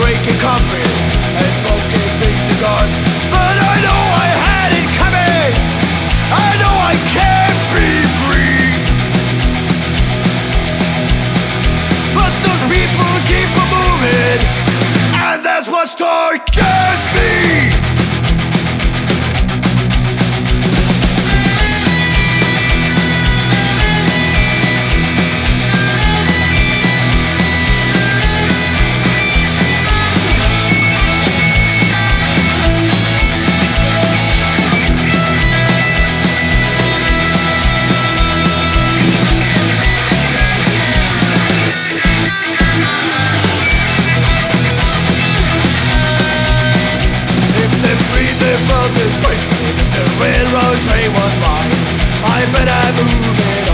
drinking coffee and smoking big cigars. But I know I had it coming. I know I can't be free. But those people keep on moving, and that's what tortures me. dream was mine. I better move it